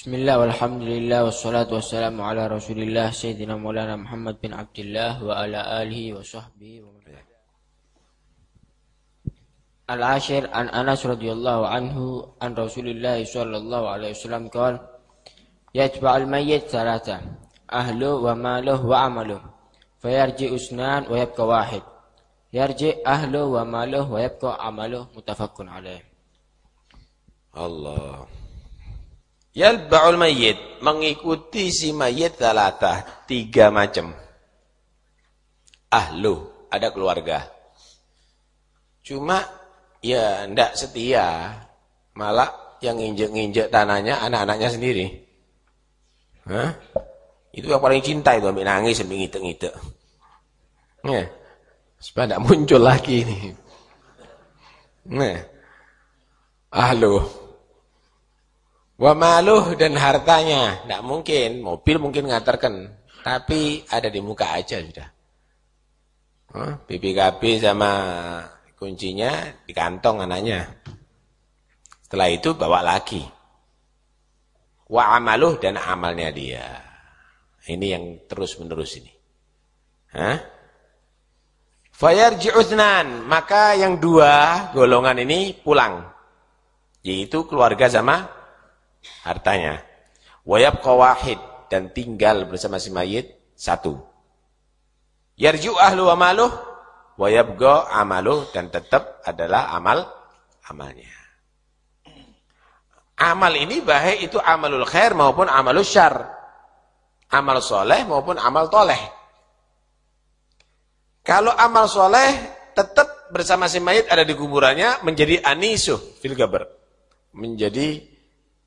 Bismillah walhamdulillah wassalatu wassalamu ala rasulillah Sayyidina Maulana Muhammad bin Abdullah wa ala alihi wa sahbihi wa Al-Ashir an Anas radhiyallahu anhu an Rasulillah sallallahu alaihi wasallam qala yatba'ul mayyit thalatha ahlu wa maluhu wa amaluhu fayarji usnan wa yabqa wahid yarji ahlu wa maluhu wa yabqa amaluhu muttafaqun alaih Allah Yalba'ul mayyit mengikuti si mayit talatah tiga macam. Ahlu ada keluarga. Cuma ya ndak setia, malah yang injek-injek tanahnya anak-anaknya sendiri. Hah? Itu yang paling cinta itu ambil nangis sambil ngitek-ngitek. Ya. Supaya tidak muncul lagi ini. Nah. Ahlu. Wa maluh dan hartanya. Tidak mungkin. Mobil mungkin ngantarkan. Tapi ada di muka aja sudah. Huh? BPKB sama kuncinya di kantong anaknya. Setelah itu bawa lagi. Wa amaluh dan amalnya dia. Ini yang terus menerus ini. Hah? Fayarji'uthnan. Maka yang dua golongan ini pulang. Yaitu keluarga sama hartanya. Wayab kawahid dan tinggal bersama si mayit satu. Yarju ahlu amaluh go amaluh dan tetap adalah amal amalnya. Amal ini baik itu amalul khair maupun amalul syar. Amal soleh maupun amal toleh. Kalau amal soleh tetap bersama si mayit ada di kuburannya menjadi anisuh fil gabar. Menjadi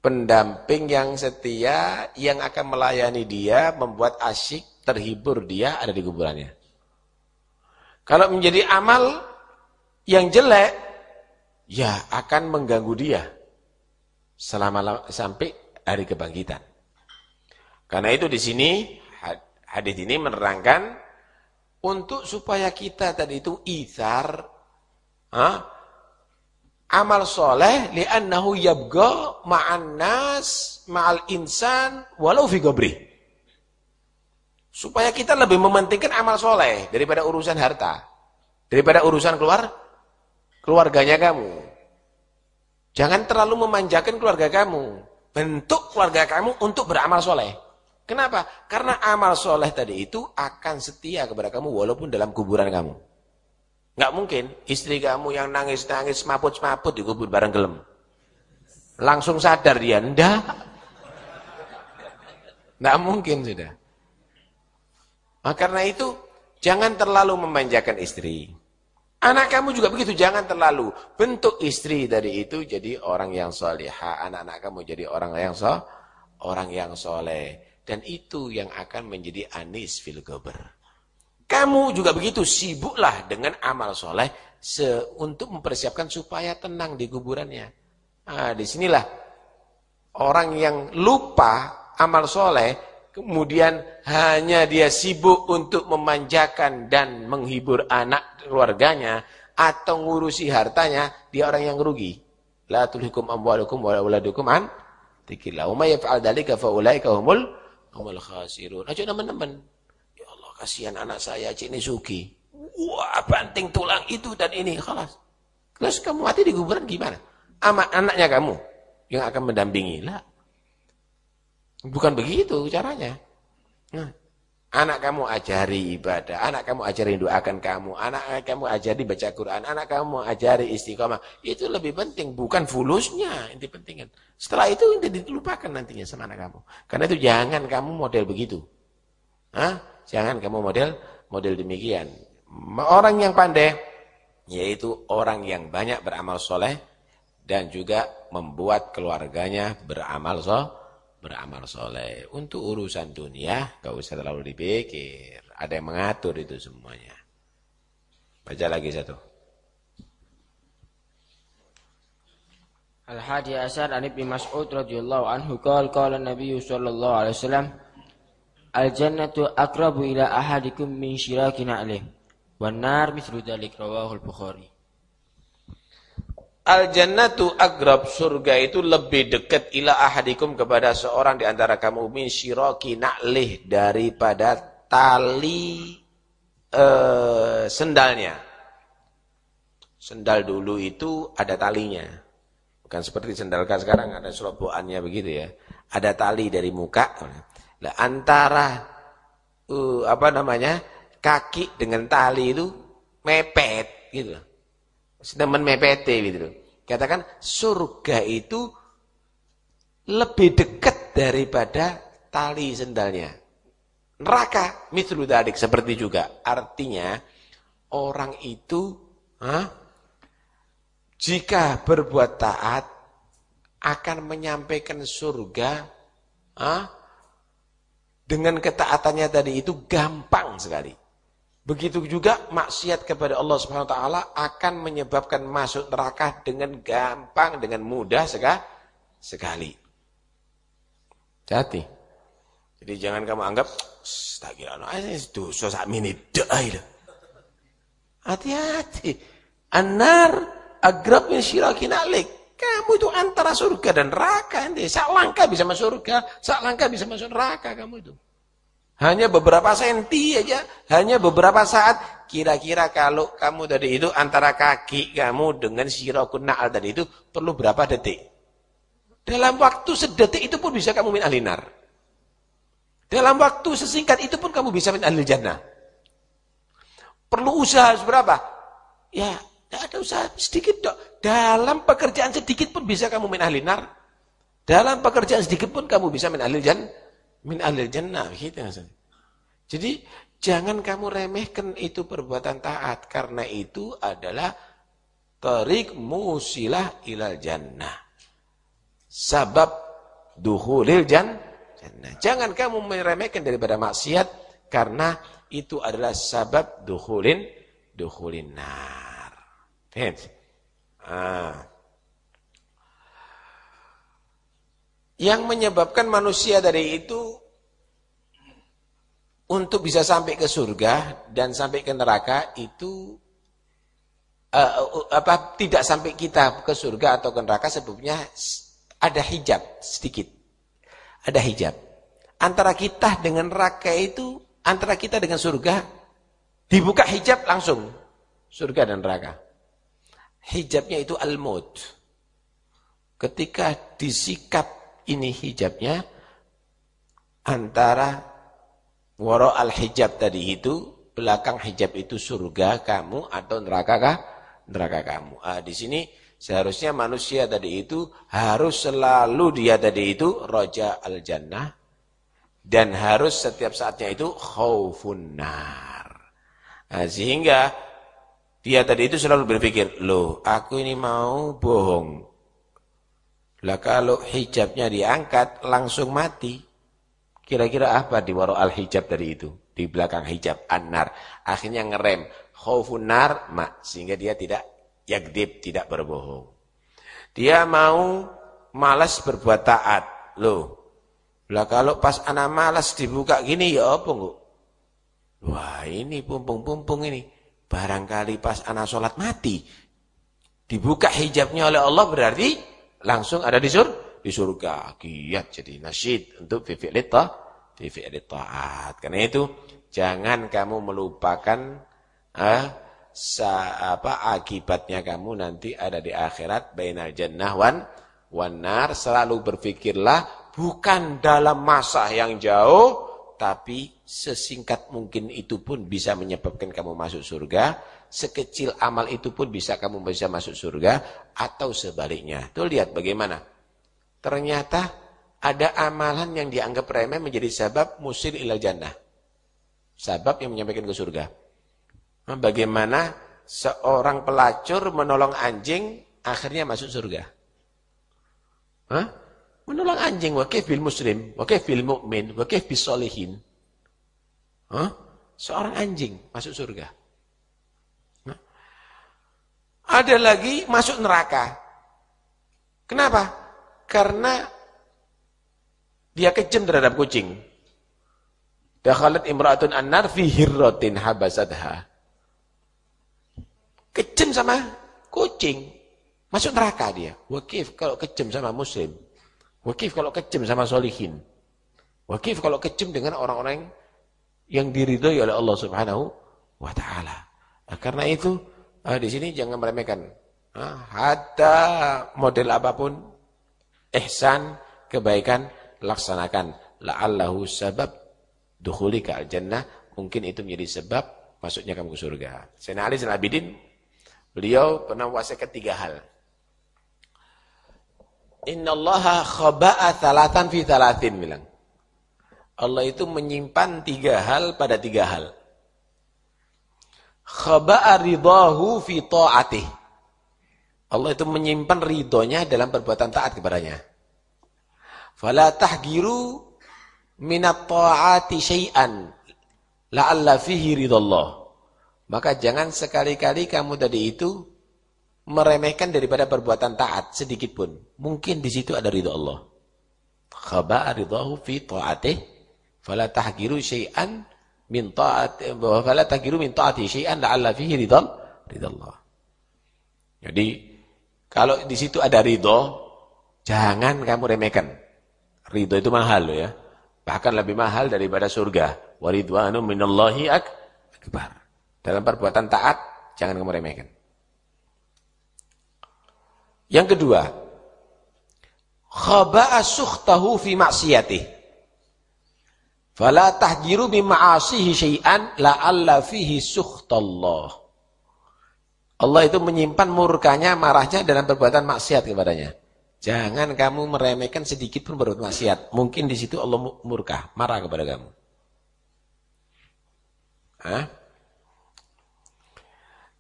pendamping yang setia yang akan melayani dia, membuat asyik, terhibur dia ada di kuburannya. Kalau menjadi amal yang jelek, ya akan mengganggu dia selama sampai hari kebangkitan. Karena itu di sini hadis ini menerangkan untuk supaya kita tadi itu ithar, amal soleh li'annahu yabga ma'an nas ma'al insan walau fi gobri. Supaya kita lebih mementingkan amal soleh daripada urusan harta. Daripada urusan keluar keluarganya kamu. Jangan terlalu memanjakan keluarga kamu. Bentuk keluarga kamu untuk beramal soleh. Kenapa? Karena amal soleh tadi itu akan setia kepada kamu walaupun dalam kuburan kamu. Nggak mungkin istri kamu yang nangis-nangis semaput-semaput dikubur bareng gelem. Langsung sadar dia, ndak. Nggak mungkin sudah. Nah, karena itu jangan terlalu memanjakan istri. Anak kamu juga begitu, jangan terlalu bentuk istri dari itu jadi orang yang solehah, anak-anak kamu jadi orang yang so, orang yang soleh, dan itu yang akan menjadi anis fil gober. Kamu juga begitu, sibuklah dengan amal soleh untuk mempersiapkan supaya tenang di kuburannya. Nah, di sinilah orang yang lupa amal soleh, kemudian hanya dia sibuk untuk memanjakan dan menghibur anak keluarganya, atau ngurusi hartanya, dia orang yang rugi. La tulhikum amwalukum wa auladukum an dzikrillah. Wa may yaf'al dzalika fa humul humul khasirun. Aja teman-teman, kasihan anak saya cik ini suki. Wah, banting tulang itu dan ini, kelas. Terus kamu mati di kuburan gimana? Amat anaknya kamu yang akan mendampingi. Lah. Bukan begitu caranya. Nah, anak kamu ajari ibadah, anak kamu ajari doakan kamu, anak kamu ajari baca Quran, anak kamu ajari istiqomah. Itu lebih penting, bukan fulusnya yang dipentingkan. Setelah itu itu dilupakan nantinya sama anak kamu. Karena itu jangan kamu model begitu. Hah? Jangan kamu model model demikian. Orang yang pandai yaitu orang yang banyak beramal soleh dan juga membuat keluarganya beramal so, beramal soleh. Untuk urusan dunia gak usah terlalu dipikir. Ada yang mengatur itu semuanya. Baca lagi satu. Al-Hadi Asar an Ibn Mas'ud radhiyallahu anhu qala qala Nabi sallallahu alaihi wasallam Al-jannatu akrabu ila ahadikum min syirakin na'lih. Wan nar mithlu dzalik rawahul Bukhari. Al jannatu agrab surga itu lebih dekat ila ahadikum kepada seorang di antara kamu min syiraki na'lih daripada tali uh, sendalnya. Sendal dulu itu ada talinya. Bukan seperti sendal sekarang ada seroboannya begitu ya. Ada tali dari muka. Nah, antara uh, apa namanya? kaki dengan tali itu mepet gitu teman mepet gitu Katakan surga itu lebih dekat daripada tali sendalnya. Neraka mithlu dadik seperti juga. Artinya orang itu ha, jika berbuat taat akan menyampaikan surga ha, dengan ketaatannya tadi itu gampang sekali. Begitu juga maksiat kepada Allah Subhanahu wa taala akan menyebabkan masuk neraka dengan gampang, dengan mudah sekali. Hati. Jadi jangan kamu anggap tak kira no itu sak menit Hati-hati. Anar agrab min syirakin alik. Kamu itu antara surga dan neraka nanti. Sak langkah bisa masuk surga, sak langkah bisa masuk neraka kamu itu. Hanya beberapa senti aja, hanya beberapa saat. Kira-kira kalau kamu tadi itu antara kaki kamu dengan sirakun na'al tadi itu perlu berapa detik? Dalam waktu sedetik itu pun bisa kamu min alinar. Dalam waktu sesingkat itu pun kamu bisa min alil jannah. Perlu usaha seberapa? Ya, tidak ada usaha sedikit dok. Dalam pekerjaan sedikit pun bisa kamu min alinar. Dalam pekerjaan sedikit pun kamu bisa min alil jannah min alil jannah gitu Jadi jangan kamu remehkan itu perbuatan taat karena itu adalah tarik musilah ilal jannah. Sabab duhulil jan jannah. Jangan kamu meremehkan daripada maksiat karena itu adalah sabab duhulin duhulin nar. Ah. Yang menyebabkan manusia dari itu untuk bisa sampai ke surga dan sampai ke neraka itu uh, apa tidak sampai kita ke surga atau ke neraka sebabnya ada hijab sedikit. Ada hijab. Antara kita dengan neraka itu antara kita dengan surga dibuka hijab langsung surga dan neraka. Hijabnya itu al-maut. Ketika disikap ini hijabnya antara waro al-hijab tadi itu, belakang hijab itu surga kamu atau neraka kah? Neraka kamu. Ah, di sini seharusnya manusia tadi itu harus selalu dia tadi itu roja al-jannah dan harus setiap saatnya itu khaufun nar. Nah, sehingga dia tadi itu selalu berpikir, loh aku ini mau bohong. Lah kalau hijabnya diangkat langsung mati. Kira-kira apa di waro al-hijab dari itu? Di belakang hijab an-nar. Akhirnya ngerem khaufun nar mak sehingga dia tidak yagdib, tidak berbohong. Dia mau malas berbuat taat. Loh. Lah kalau pas anak malas dibuka gini ya apa enggak? Wah, ini pumpung-pumpung ini. Barangkali pas anak sholat mati. Dibuka hijabnya oleh Allah berarti langsung ada di sur di surga. Kiat jadi nasyid untuk fi fi'li ta fi taat. Karena itu jangan kamu melupakan eh, sa, apa akibatnya kamu nanti ada di akhirat bainal jannah wan wanar selalu berpikirlah bukan dalam masa yang jauh tapi sesingkat mungkin itu pun bisa menyebabkan kamu masuk surga sekecil amal itu pun bisa kamu bisa masuk surga atau sebaliknya. Tuh lihat bagaimana. Ternyata ada amalan yang dianggap remeh menjadi sebab musil ilal jannah. Sebab yang menyampaikan ke surga. Nah, bagaimana seorang pelacur menolong anjing akhirnya masuk surga. Hah? Menolong anjing wakif bil muslim, wakif bil mu'min, wakif solihin. Hah? Seorang anjing masuk surga. Ada lagi masuk neraka. Kenapa? Karena dia kejam terhadap kucing. Dakhalat imra'atun annar fi hirratin habasadha. Kejam sama kucing. Masuk neraka dia. Wakif kalau kejam sama muslim. Wakif kalau kejam sama solihin. Wakif kalau kejam dengan orang-orang yang diridhoi oleh Allah Subhanahu wa taala. Nah, karena itu uh, di sini jangan meremehkan. Uh, hatta model apa pun ihsan, kebaikan laksanakan. La'allahu sabab dukhulika al-jannah, mungkin itu menjadi sebab masuknya kamu ke surga. Sayyidina Ali Abidin beliau pernah wasiatkan tiga hal. Innallaha khaba'a thalatan fi thalatin bilang. Allah itu menyimpan tiga hal pada tiga hal. Khaba'a ridahu fi ta'atih. Allah itu menyimpan ridhonya dalam perbuatan taat kepadanya. Fala tahgiru minat ta'ati syai'an la'alla fihi ridallah. Maka jangan sekali-kali kamu tadi itu meremehkan daripada perbuatan taat sedikit pun. Mungkin di situ ada ridha Allah. Khaba'a ridahu fi ta'atih fala tahgiru syai'an min ta'ati fala tahgiru min ta'ati syai'an la'alla fihi ridal ridallah. Jadi kalau di situ ada ridho, jangan kamu remehkan. Ridho itu mahal loh ya. Bahkan lebih mahal daripada surga. Waridwanu minallahi akbar. Dalam perbuatan taat, jangan kamu remehkan. Yang kedua, khaba'a sukhtahu fi maksiyatih. Fala tahjiru bi ma'asihi syai'an la'alla fihi sukhtallah. Allah itu menyimpan murkanya, marahnya dalam perbuatan maksiat kepadanya. Jangan kamu meremehkan sedikit pun berbuat maksiat. Mungkin di situ Allah murka, marah kepada kamu. Hah?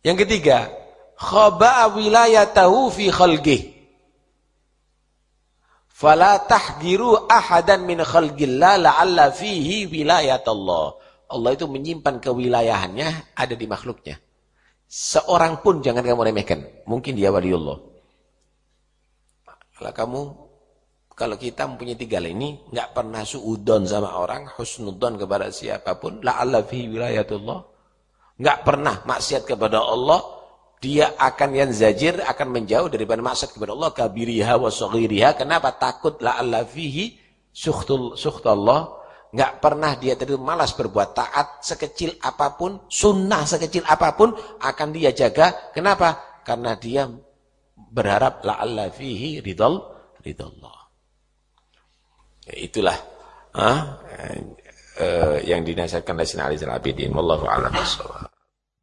Yang ketiga, khaba'a wilayatahu fi khalqih. Fala tahgiru ahadan min khalqillah la'alla fihi wilayatullah. Allah itu menyimpan kewilayahannya ada di makhluknya. Seorang pun jangan kamu remehkan. Mungkin dia waliullah. Kalau kamu, kalau kita mempunyai tiga ini, nggak pernah suudon sama orang, husnudon kepada siapa pun, la'alla fihi wilayatullah. Nggak pernah maksiat kepada Allah, dia akan yang zajir akan menjauh daripada maksiat kepada Allah kabiriha wa saghiriha. Kenapa? Takut la alla fihi sukhtul Allah enggak pernah dia tadi malas berbuat taat sekecil apa pun sunnah sekecil apa pun akan dia jaga. Kenapa? Karena dia berharap la alla fihi ridal ridallah ya, itulah ah, eh, eh, yang dinasihatkan oleh Sinali Abidin wallahu a'lam